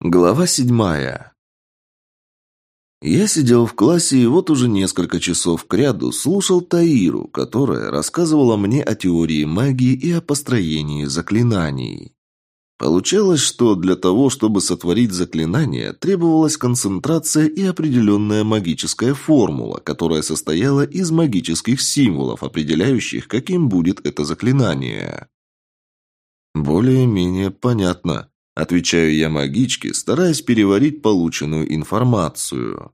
Глава седьмая. Я сидел в классе и вот уже несколько часов кряду слушал Таиру, которая рассказывала мне о теории магии и о построении заклинаний. Получалось, что для того, чтобы сотворить заклинание, требовалась концентрация и определенная магическая формула, которая состояла из магических символов, определяющих, каким будет это заклинание. Более-менее понятно. Отвечаю я магичке, стараясь переварить полученную информацию.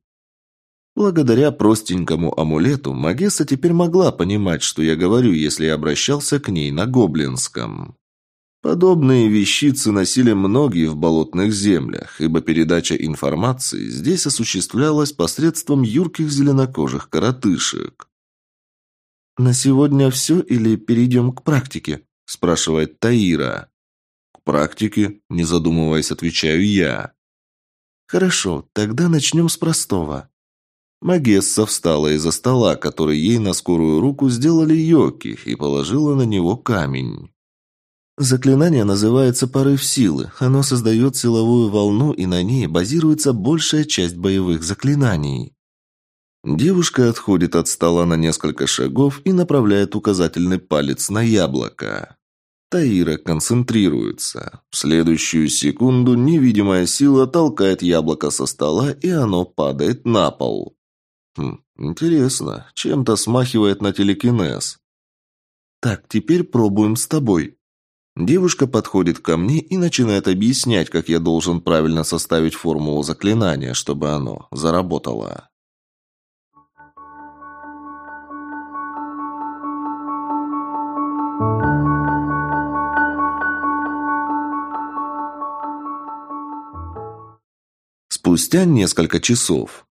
Благодаря простенькому амулету Магесса теперь могла понимать, что я говорю, если я обращался к ней на гоблинском. Подобные вещицы носили многие в болотных землях, ибо передача информации здесь осуществлялась посредством юрких зеленокожих коротышек. «На сегодня все или перейдем к практике?» – спрашивает Таира практике?» – не задумываясь, отвечаю я. «Хорошо, тогда начнем с простого». Магесса встала из-за стола, который ей на скорую руку сделали йоки, и положила на него камень. Заклинание называется «Порыв силы». Оно создает силовую волну, и на ней базируется большая часть боевых заклинаний. Девушка отходит от стола на несколько шагов и направляет указательный палец на яблоко. Таира концентрируется. В следующую секунду невидимая сила толкает яблоко со стола, и оно падает на пол. Хм, интересно, чем-то смахивает на телекинез. Так, теперь пробуем с тобой. Девушка подходит ко мне и начинает объяснять, как я должен правильно составить формулу заклинания, чтобы оно заработало. Спустя несколько часов.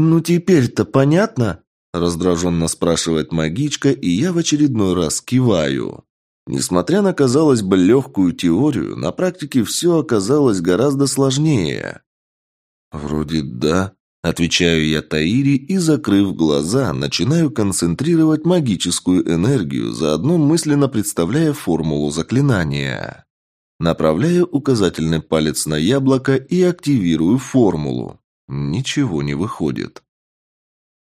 «Ну теперь-то понятно?» – раздраженно спрашивает магичка, и я в очередной раз киваю. Несмотря на, казалось бы, легкую теорию, на практике все оказалось гораздо сложнее. «Вроде да», – отвечаю я Таире и, закрыв глаза, начинаю концентрировать магическую энергию, заодно мысленно представляя формулу заклинания. Направляю указательный палец на яблоко и активирую формулу. Ничего не выходит.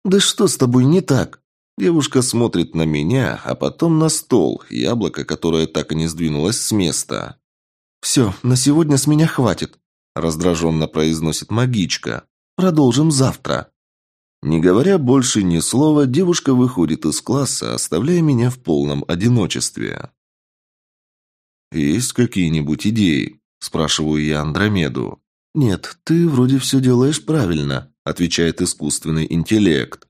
«Да что с тобой не так?» Девушка смотрит на меня, а потом на стол, яблоко, которое так и не сдвинулось с места. «Все, на сегодня с меня хватит», – раздраженно произносит магичка. «Продолжим завтра». Не говоря больше ни слова, девушка выходит из класса, оставляя меня в полном одиночестве. «Есть какие-нибудь идеи?» – спрашиваю я Андромеду. «Нет, ты вроде все делаешь правильно», – отвечает искусственный интеллект.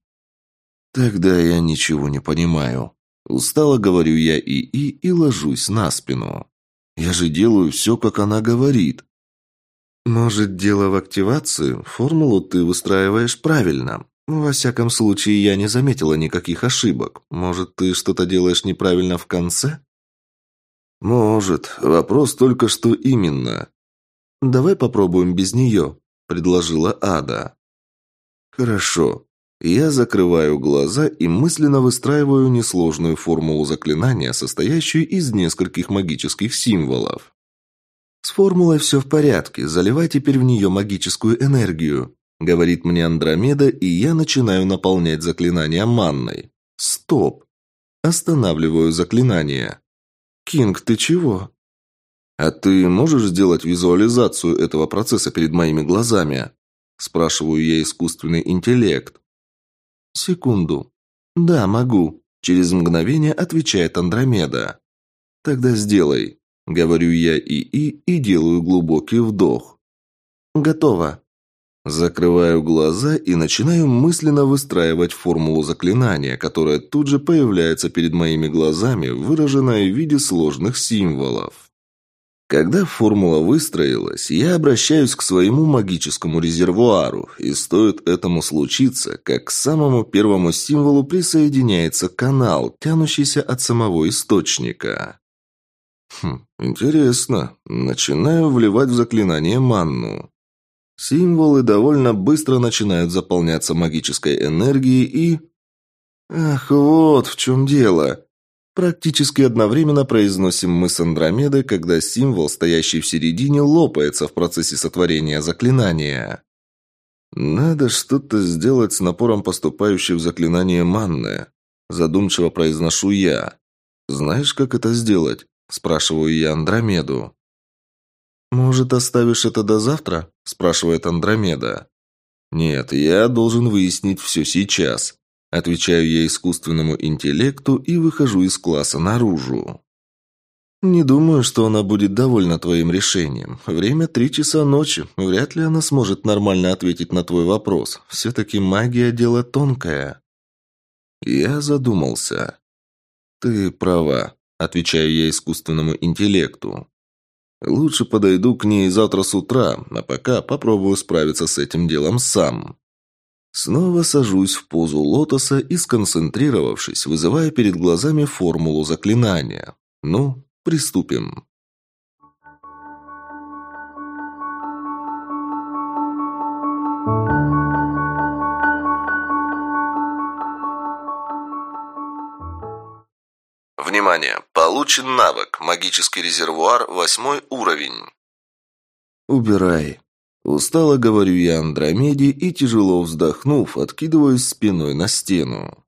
«Тогда я ничего не понимаю». Устало говорю я ИИ и ложусь на спину. Я же делаю все, как она говорит. Может, дело в активации? Формулу ты выстраиваешь правильно. Во всяком случае, я не заметила никаких ошибок. Может, ты что-то делаешь неправильно в конце? «Может. Вопрос только, что именно». «Давай попробуем без нее», – предложила Ада. «Хорошо». Я закрываю глаза и мысленно выстраиваю несложную формулу заклинания, состоящую из нескольких магических символов. «С формулой все в порядке, заливай теперь в нее магическую энергию», – говорит мне Андромеда, и я начинаю наполнять заклинание манной. «Стоп!» Останавливаю заклинание. «Кинг, ты чего?» «А ты можешь сделать визуализацию этого процесса перед моими глазами?» Спрашиваю я искусственный интеллект. «Секунду. Да, могу», – через мгновение отвечает Андромеда. «Тогда сделай», – говорю я ИИ и делаю глубокий вдох. «Готово». Закрываю глаза и начинаю мысленно выстраивать формулу заклинания, которая тут же появляется перед моими глазами, выраженная в виде сложных символов. Когда формула выстроилась, я обращаюсь к своему магическому резервуару, и стоит этому случиться, как к самому первому символу присоединяется канал, тянущийся от самого источника. Хм, интересно. Начинаю вливать в заклинание манну. Символы довольно быстро начинают заполняться магической энергией и... Ах, вот в чем дело. Практически одновременно произносим мы с Андромедой, когда символ, стоящий в середине, лопается в процессе сотворения заклинания. «Надо что-то сделать с напором поступающей в заклинание манны», задумчиво произношу я. «Знаешь, как это сделать?» спрашиваю я Андромеду. «Может, оставишь это до завтра?» спрашивает Андромеда. «Нет, я должен выяснить все сейчас», Отвечаю я искусственному интеллекту и выхожу из класса наружу. «Не думаю, что она будет довольна твоим решением. Время три часа ночи. Вряд ли она сможет нормально ответить на твой вопрос. Все-таки магия – дело тонкое». Я задумался. «Ты права», – отвечаю я искусственному интеллекту. «Лучше подойду к ней завтра с утра, а пока попробую справиться с этим делом сам». Снова сажусь в позу лотоса и, сконцентрировавшись, вызывая перед глазами формулу заклинания. Ну, приступим. Внимание! Получен навык. Магический резервуар, восьмой уровень. «Убирай», Устало говорю я Андромеде и, тяжело вздохнув, откидываюсь спиной на стену.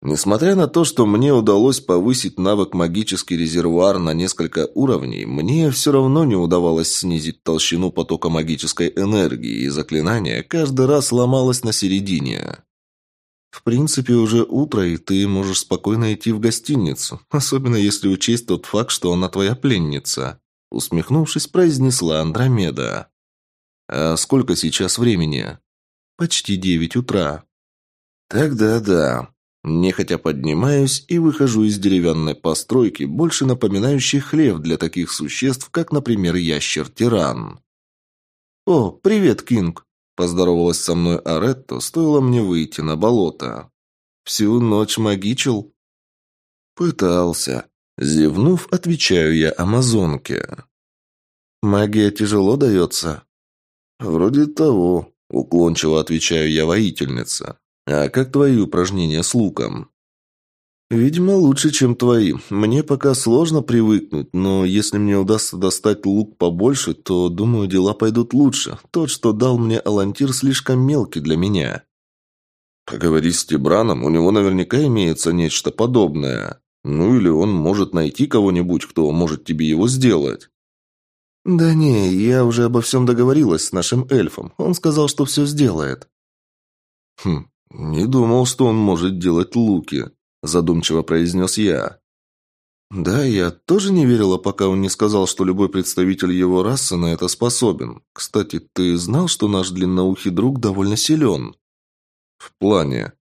Несмотря на то, что мне удалось повысить навык магический резервуар на несколько уровней, мне все равно не удавалось снизить толщину потока магической энергии, и заклинание каждый раз ломалось на середине. В принципе, уже утро, и ты можешь спокойно идти в гостиницу, особенно если учесть тот факт, что она твоя пленница. Усмехнувшись, произнесла Андромеда. «А сколько сейчас времени?» «Почти девять утра». «Тогда да». Нехотя поднимаюсь и выхожу из деревянной постройки, больше напоминающей хлев для таких существ, как, например, ящер-тиран. «О, привет, Кинг!» – поздоровалась со мной Аретто, стоило мне выйти на болото. «Всю ночь магичил?» «Пытался». Зевнув, отвечаю я амазонке. «Магия тяжело дается?» «Вроде того», – уклончиво отвечаю я воительница. «А как твои упражнения с луком?» «Видимо, лучше, чем твои. Мне пока сложно привыкнуть, но если мне удастся достать лук побольше, то, думаю, дела пойдут лучше. Тот, что дал мне Алантир, слишком мелкий для меня». «Поговори с Тибраном, у него наверняка имеется нечто подобное. Ну или он может найти кого-нибудь, кто может тебе его сделать». «Да не, я уже обо всем договорилась с нашим эльфом. Он сказал, что все сделает». «Хм, не думал, что он может делать луки», – задумчиво произнес я. «Да, я тоже не верила, пока он не сказал, что любой представитель его расы на это способен. Кстати, ты знал, что наш длинноухий друг довольно силен?» «В плане?»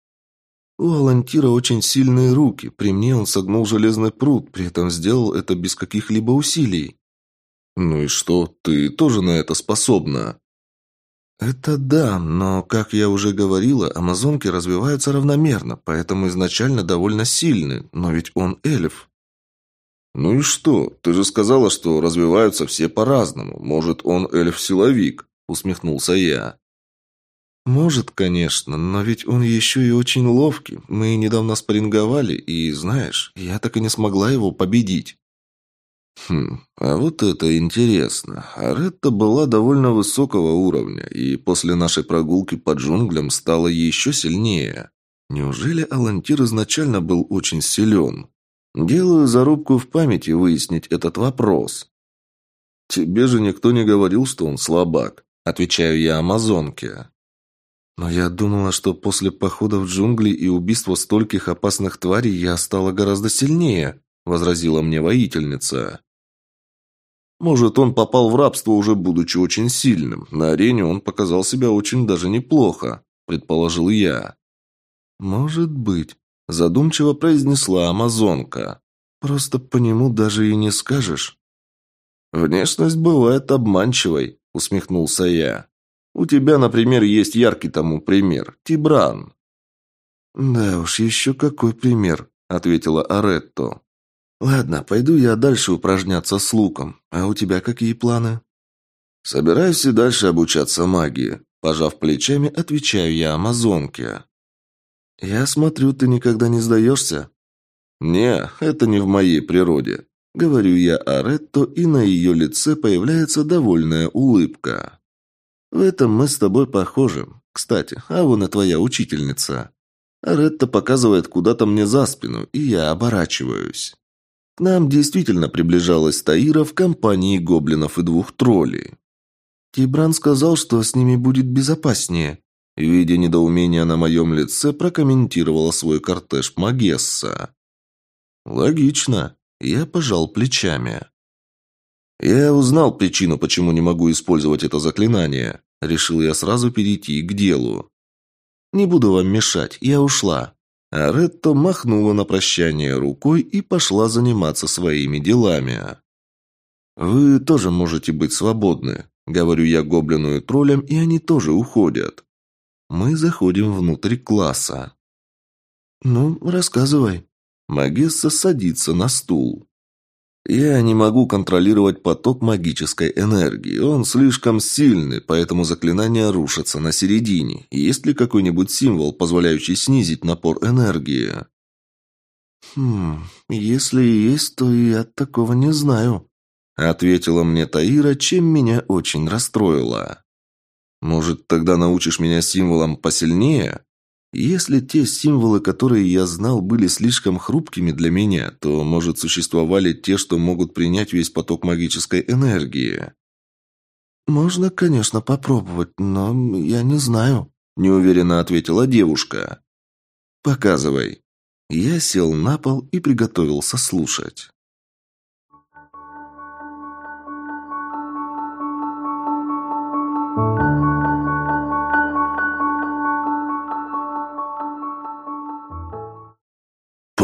«У Алантира очень сильные руки. При мне он согнул железный пруд, при этом сделал это без каких-либо усилий». «Ну и что? Ты тоже на это способна?» «Это да, но, как я уже говорила, амазонки развиваются равномерно, поэтому изначально довольно сильны, но ведь он эльф». «Ну и что? Ты же сказала, что развиваются все по-разному. Может, он эльф-силовик?» – усмехнулся я. «Может, конечно, но ведь он еще и очень ловкий. Мы недавно спарринговали, и, знаешь, я так и не смогла его победить». Хм, а вот это интересно. Аретта была довольно высокого уровня, и после нашей прогулки по джунглям стала еще сильнее. Неужели Алантир изначально был очень силен? Делаю зарубку в памяти выяснить этот вопрос. Тебе же никто не говорил, что он слабак, отвечаю я амазонке. Но я думала, что после похода в джунгли и убийства стольких опасных тварей я стала гораздо сильнее, возразила мне воительница. Может, он попал в рабство уже будучи очень сильным. На арене он показал себя очень даже неплохо, предположил я. Может быть, задумчиво произнесла амазонка. Просто по нему даже и не скажешь. Внешность бывает обманчивой, усмехнулся я. У тебя, например, есть яркий тому пример Тибран. Да уж, еще какой пример, ответила Аретто. «Ладно, пойду я дальше упражняться с луком. А у тебя какие планы?» «Собираюсь и дальше обучаться магии», – пожав плечами, отвечаю я амазонке. «Я смотрю, ты никогда не сдаешься?» «Не, это не в моей природе», — говорю я Аретто, и на ее лице появляется довольная улыбка. «В этом мы с тобой похожи. Кстати, а вон и твоя учительница». Аретто показывает куда-то мне за спину, и я оборачиваюсь. К нам действительно приближалась Таира в компании гоблинов и двух троллей. Тибран сказал, что с ними будет безопаснее. Видя недоумение на моем лице, прокомментировала свой кортеж Магесса. «Логично». Я пожал плечами. «Я узнал причину, почему не могу использовать это заклинание. Решил я сразу перейти к делу. Не буду вам мешать, я ушла». А Ретто махнула на прощание рукой и пошла заниматься своими делами. «Вы тоже можете быть свободны», — говорю я гоблину и троллям, и они тоже уходят. Мы заходим внутрь класса. «Ну, рассказывай». Магесса садится на стул. Я не могу контролировать поток магической энергии. Он слишком сильный, поэтому заклинание рушится на середине. Есть ли какой-нибудь символ, позволяющий снизить напор энергии? Хм, если есть, то я такого не знаю, ответила мне Таира, чем меня очень расстроило. Может, тогда научишь меня символам посильнее? Если те символы, которые я знал, были слишком хрупкими для меня, то, может, существовали те, что могут принять весь поток магической энергии. «Можно, конечно, попробовать, но я не знаю», – неуверенно ответила девушка. «Показывай». Я сел на пол и приготовился слушать.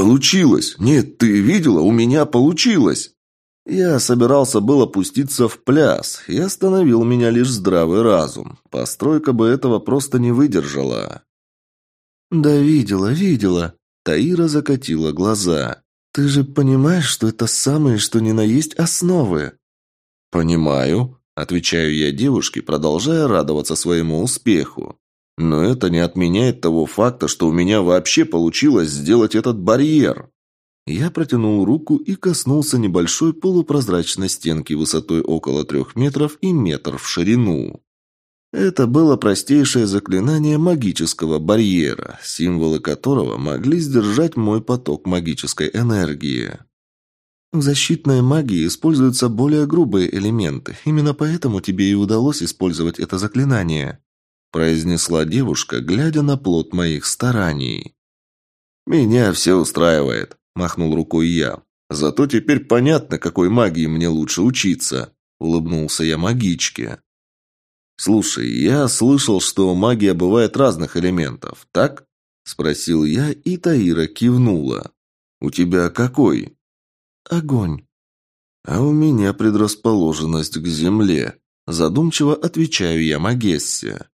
«Получилось! Нет, ты видела? У меня получилось!» Я собирался было пуститься в пляс, и остановил меня лишь здравый разум. Постройка бы этого просто не выдержала. «Да видела, видела!» Таира закатила глаза. «Ты же понимаешь, что это самые, что ни на есть основы?» «Понимаю», — отвечаю я девушке, продолжая радоваться своему успеху. Но это не отменяет того факта, что у меня вообще получилось сделать этот барьер. Я протянул руку и коснулся небольшой полупрозрачной стенки высотой около трех метров и метр в ширину. Это было простейшее заклинание магического барьера, символы которого могли сдержать мой поток магической энергии. В защитной магии используются более грубые элементы, именно поэтому тебе и удалось использовать это заклинание произнесла девушка, глядя на плод моих стараний. «Меня все устраивает», – махнул рукой я. «Зато теперь понятно, какой магии мне лучше учиться», – улыбнулся я магичке. «Слушай, я слышал, что магия бывает разных элементов, так?» – спросил я, и Таира кивнула. «У тебя какой?» «Огонь». «А у меня предрасположенность к земле», – задумчиво отвечаю я Магессе.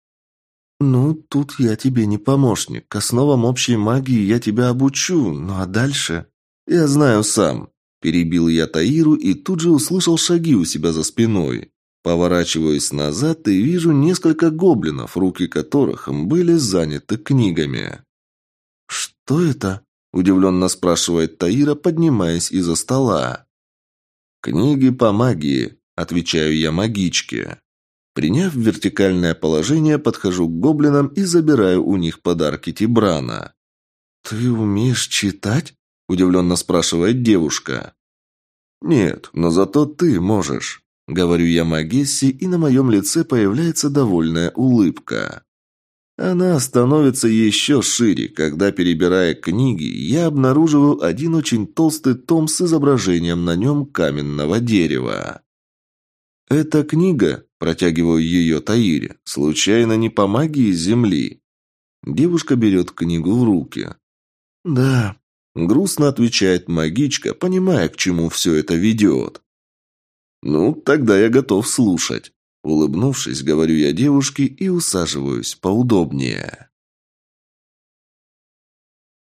«Ну, тут я тебе не помощник. Основам общей магии я тебя обучу, ну а дальше...» «Я знаю сам», – перебил я Таиру и тут же услышал шаги у себя за спиной. Поворачиваюсь назад и вижу несколько гоблинов, руки которых были заняты книгами. «Что это?» – удивленно спрашивает Таира, поднимаясь из-за стола. «Книги по магии», – отвечаю я магичке. Приняв вертикальное положение, подхожу к гоблинам и забираю у них подарки Тибрана. «Ты умеешь читать?» – удивленно спрашивает девушка. «Нет, но зато ты можешь», – говорю я Магесси, и на моем лице появляется довольная улыбка. Она становится еще шире, когда, перебирая книги, я обнаруживаю один очень толстый том с изображением на нем каменного дерева. Эта книга Протягиваю ее Таире. Случайно не по магии земли? Девушка берет книгу в руки. «Да», — грустно отвечает магичка, понимая, к чему все это ведет. «Ну, тогда я готов слушать». Улыбнувшись, говорю я девушке и усаживаюсь поудобнее.